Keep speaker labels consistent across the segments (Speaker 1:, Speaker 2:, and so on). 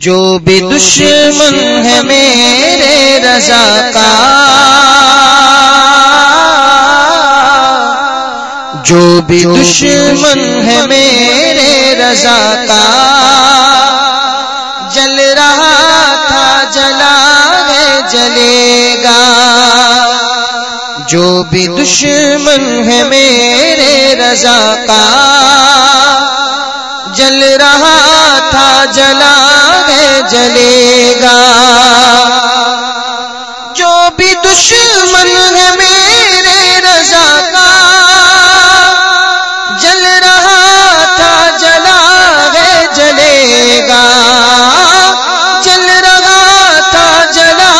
Speaker 1: جو بھی دشمن ہے میرے رضا کا۔ جو بھی دشمن ہے میرے رضا کا۔ جل رہا تھا جلا ہے جلے گا۔ جو بھی دشمن ہے میرے رضا کا۔ جل رہا تھا جلا جلے گا۔ جو بھی دشمن ہے میرے رضا کا، جل رہا تھا، جلا ہے، جلے گا۔ جل رہا تھا، جلا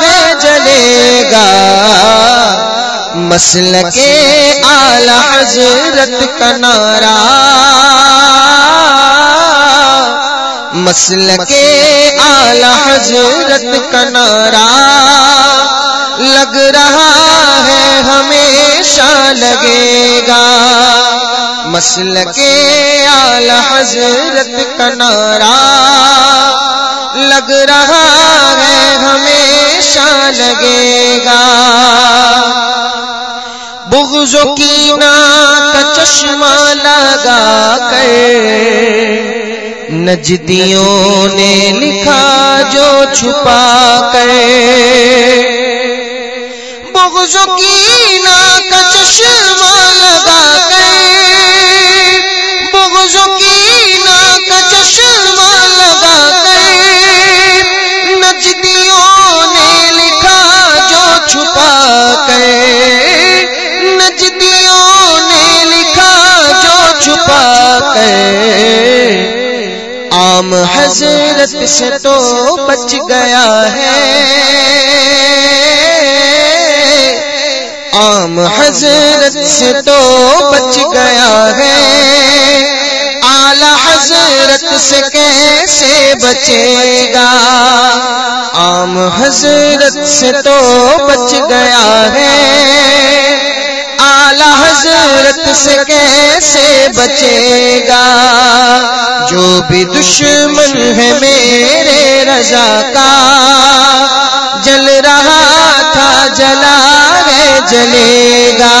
Speaker 1: ہے، جلے گا۔ مسل کے آلہ حضرت کا نعرہ۔ مسل کے آلہ حضرت کا نعرہ لگ رہا ہے، ہمیشہ لگے گا۔ مسل کے آلہ حضرت کا نعرہ لگ رہا ہے، ہمیشہ لگے گا۔ بغض و کینہ کا چشمہ لگا کر نجدیوں نے لکھا جو چھپا کر بغض کی نا کا چشمہ لگا عام حضرت سے تو بچ گیا ہے۔ عام حضرت سے تو بچ گیا ہے۔ اعلی حضرت سے کیسے بچے گا؟ عام حضرت سے تو بچ گیا ہے۔ اعلی حضرت سے کیسے بچے گا؟ جو بھی دشمن ہے میرے رضا کا۔ جل رہا تھا، جلا ہے، جلے گا۔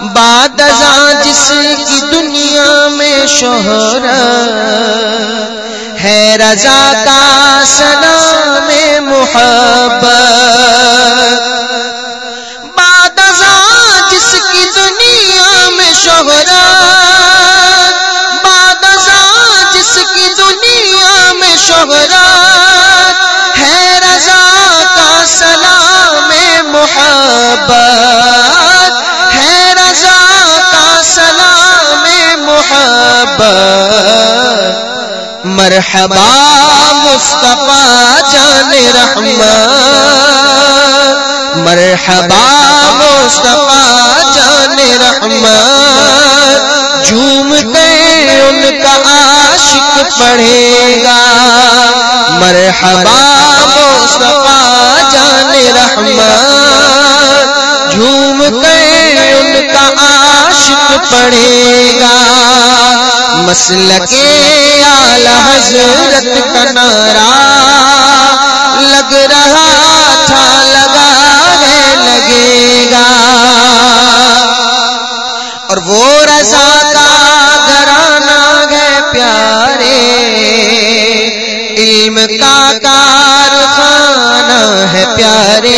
Speaker 1: باد جس کی دنیا میں شوہر ہے، رضا کا سلام محبت مرحبا مصطفیٰ جان رحمت، مرحبا مصطفیٰ جان رحمت جھومتے ان کا عاشق پڑھے گا، مرحبا مصطفیٰ جان رحمت جھومتے ان کا عاشق پڑھے گا مسل کے اعلی حضرت کا نعرہ لگ رہا تھا لگا ہے لگے گا۔ اور وہ رضا کا گرانا ہے پیارے، علم کا کارخانہ ہے پیارے۔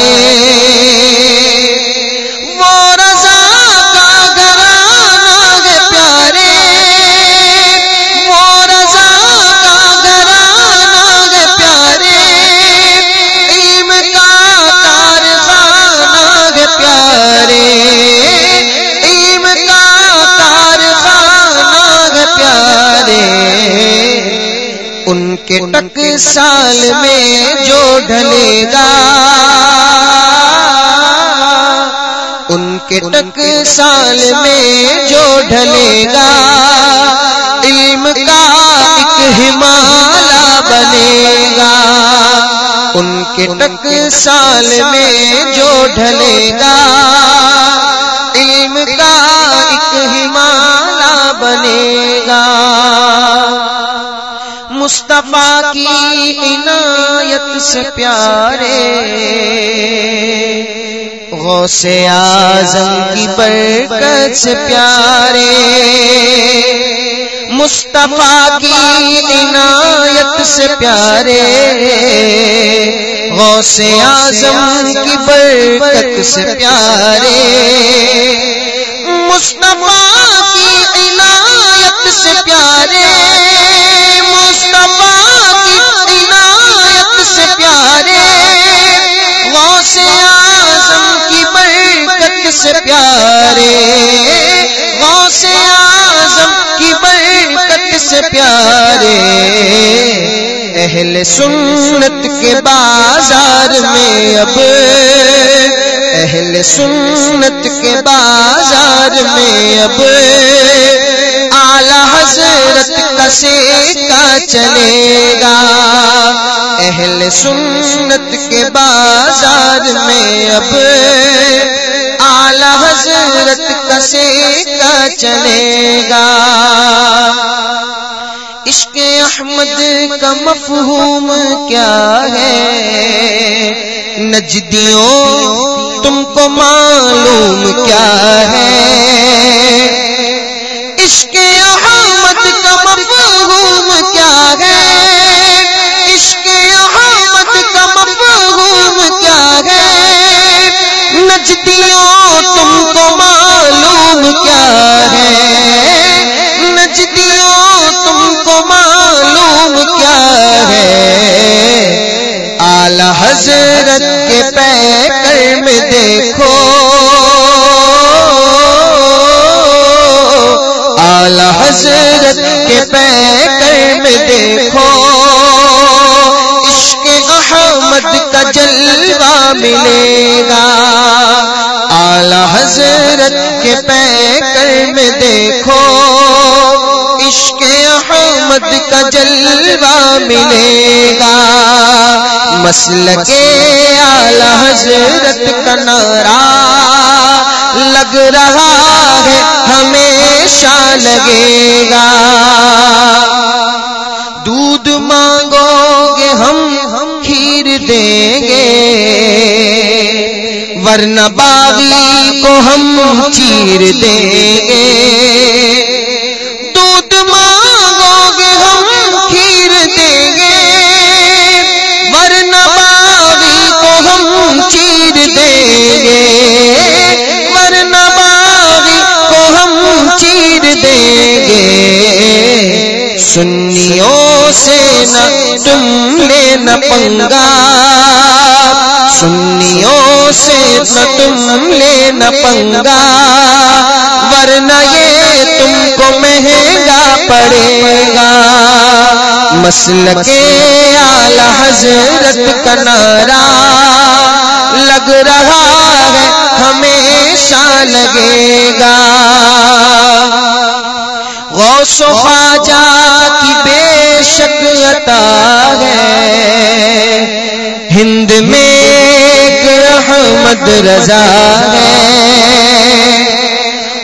Speaker 1: ان کے ٹک سال میں جو ڈھلے گا، علم کا ایک ہمالا بنے گا۔ ان کے ٹک سال میں جو ڈھلے گا، علم کا ایک ہمالا بنے گا۔ مصطفیٰ کی عنایت سے پیارے۔ غوث اعظم کی برکت سے پیارے۔ مصطفیٰ کی عنایت سے پیارے۔ غوث اعظم کی برکت سے پیارے۔ مصطفیٰ پیارے، غوث اعظم کی برکت سے پیارے۔ اہل سنت کے بازار میں اب، اہل سنت کے بازار میں اب۔ اعلی حضرت کا سیکا چلے گا۔ اہل سنت کے بازار میں اب۔ حضرت کا چلے گا۔ عشق احمد کا مفہوم کیا ہے؟ نجدیوں، تم کو معلوم کیا ہے؟ عشق احمد کا مفہوم کیا ہے؟ عشق احمد کا مفہوم کیا ہے؟ نجدیوں، تم کو معلوم کیا ہے؟ نجدیوں تم کو معلوم کیا ہے؟ اعلی حضرت کے پیکر میں دیکھو۔ اعلی حضرت کے پیکر میں دیکھو۔ عشق احمد کا جلوہ ملے گا۔ کے پیکر میں دیکھو، عشق احمد کا جلوہ ملے گا۔ مسل کے اعلی حضرت کا نعرہ لگ رہا ہے، ہمیشہ لگے گا۔ دودھ مانگو گے ہم، کھیر دیں گے۔ ورنہ باغی کو ہم چیر دیں گے۔ دودھ مانگو گے ہم کھیر دیں گے۔ ورنہ باغی کو ہم چیر دیں گے۔ ورنہ باغی کو ہم چیر دیں گے۔ سنیوں سے نہ تم لینا پنگا۔ سنیوں سے نہ تم لینا پنگا، ورنہ یہ تم کو مہنگا پڑے گا۔ مسل کے اعلی حضرت کا نعرہ لگ رہا ہے، ہمیشہ لگے گا۔ غوث و خواجہ کی بے شک عطا ہے۔ ہند احمد رضا ہے۔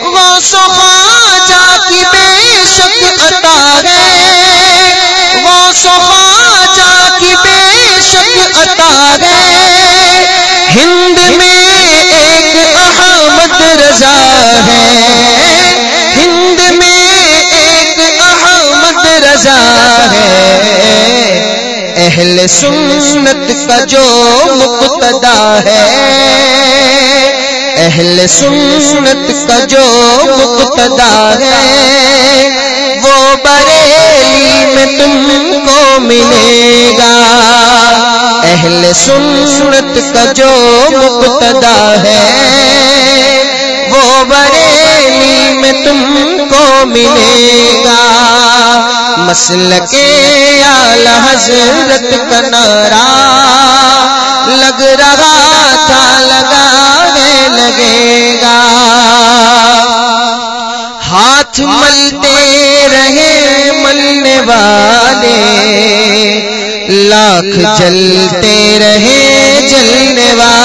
Speaker 1: غوث خواجہ کی بے شک عطا ہے۔ غوث و خواجہ کی بے شک عطا ہے۔ ہند میں ایک احمد رضا ہے۔ ہند میں ایک احمد رضا ہے۔ اہل سنت کا جو مقتدا ہے۔ اہل سنت کا جو مقتدا ہے۔ وہ بریلی میں تم کو ملے گا۔ اہل سنت کا جو مقتدا ہے۔ وہ بریلی میں تم کو ملے گا۔ مسل کے حضرت کا نعرہ لگ رہا تھا، لگانے لگے گا۔ ہاتھ ملتے رہے ملنے والے، لاکھ جلتے رہے جلنے والے۔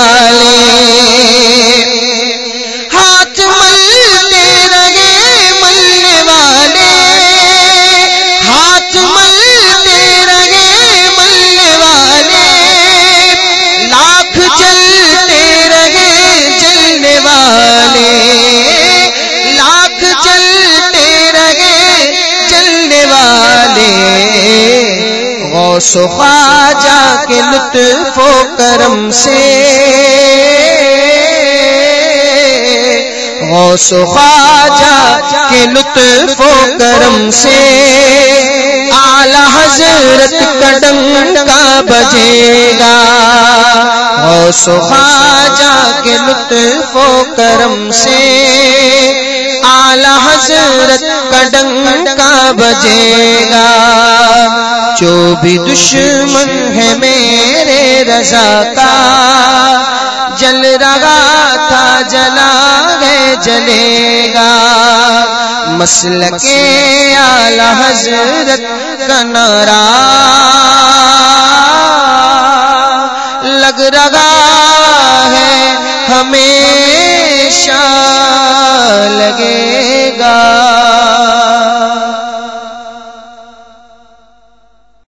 Speaker 1: غوث خواجہ کے لطف و کرم سے۔ غوث و خواجہ کے لطف و کرم سے۔ اعلی حضرت کڈم کا بجے گا۔ غوث و خواجہ کے لطف و کرم سے۔ اعلی حضرت کڈنگ کا بجے گا۔ جو بھی دشمن ہے میرے رضا کا، جل رہا تھا، جلا گئے جلے گا۔ مسل کے آلہ حضرت کنارا لگ رہا ہے، ہمیشہ لگے گا۔